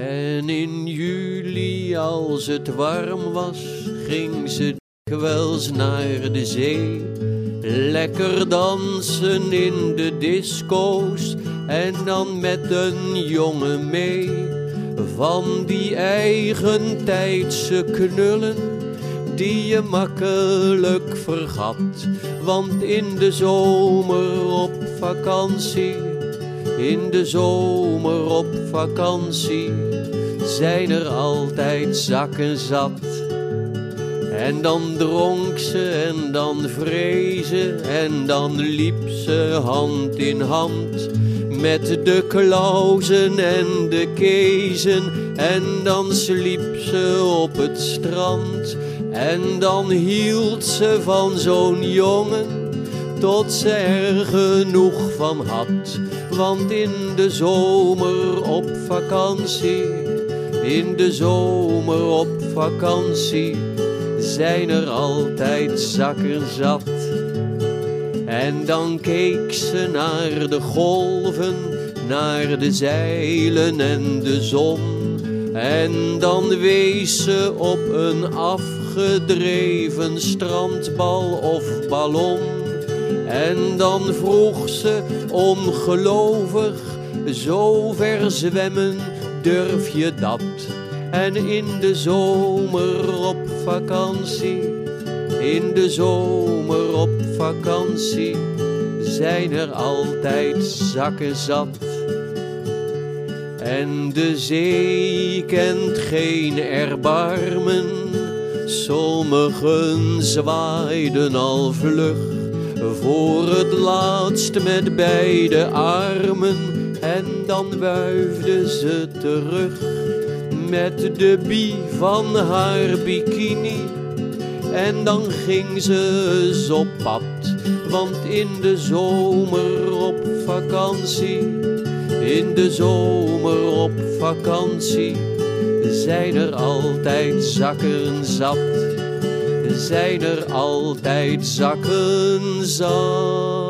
En in juli, als het warm was, ging ze dikwijls naar de zee. Lekker dansen in de disco's en dan met een jongen mee. Van die eigentijdse knullen die je makkelijk vergat. Want in de zomer op vakantie, in de zomer op vakantie, zijn er altijd zakken zat. En dan dronk ze en dan vrezen en dan liep ze hand in hand met de klauzen en de kezen en dan sliep ze op het strand en dan hield ze van zo'n jongen tot ze er genoeg van had. Want in de zomer op vakantie, in de zomer op vakantie, zijn er altijd zakken zat. En dan keek ze naar de golven, naar de zeilen en de zon. En dan wees ze op een afgedreven strandbal of ballon. En dan vroeg ze ongelovig, zo ver zwemmen, durf je dat? En in de zomer op vakantie, in de zomer op vakantie, zijn er altijd zakken zat. En de zee kent geen erbarmen, sommigen zwaaiden al vlug voor het laatst met beide armen. En dan wuifde ze terug met de bie van haar bikini. En dan ging ze op pad, want in de zomer op vakantie, in de zomer op vakantie, zijn er altijd zakken zat, zijn er altijd zakken zat.